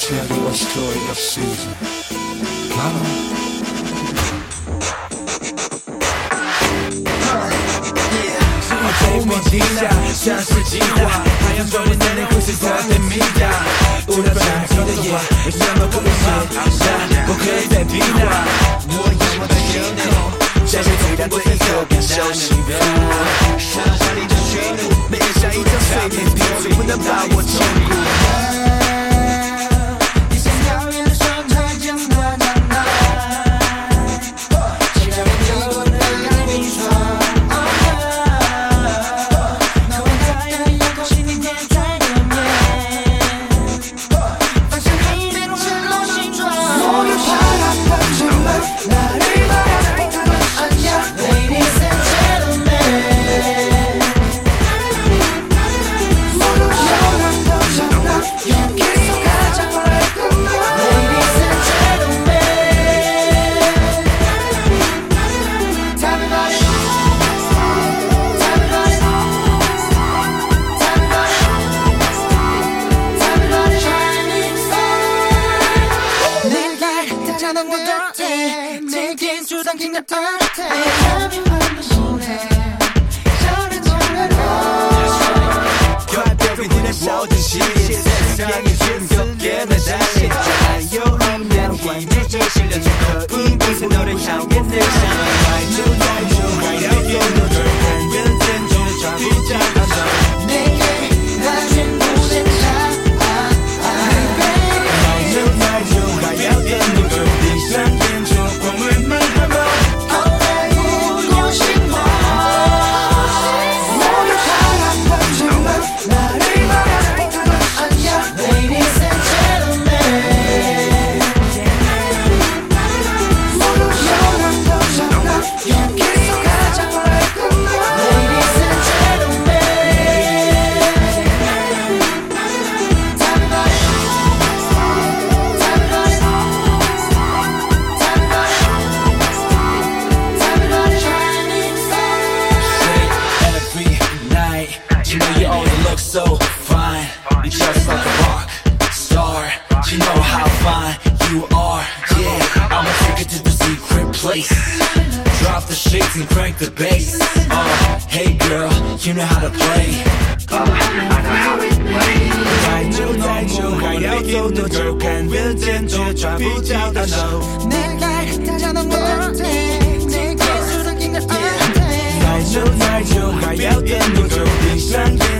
tell you a story of Susan. Plano. medida, şanslı cidda Hayat zorunda ne kusur zaten mida Uğraşan 내겐 주당긴 것 같아 아야함이 반드시네 저런 저런 과벽이들의 모든 시리 세상이 힘겹게 매달리 자유없는 힘에 실려준 거인 곳에 너를 향해 내 사랑 so fine. You just like a rock star. You know how fine you are. Yeah, I'ma take it to the secret place. Drop the shades and crank the bass. Oh, uh, hey girl, you know how to play. Uh, I know how it plays. 再久再久，还要走多久？看日间却抓不到的手。再久再久，还要等多久？闭上眼。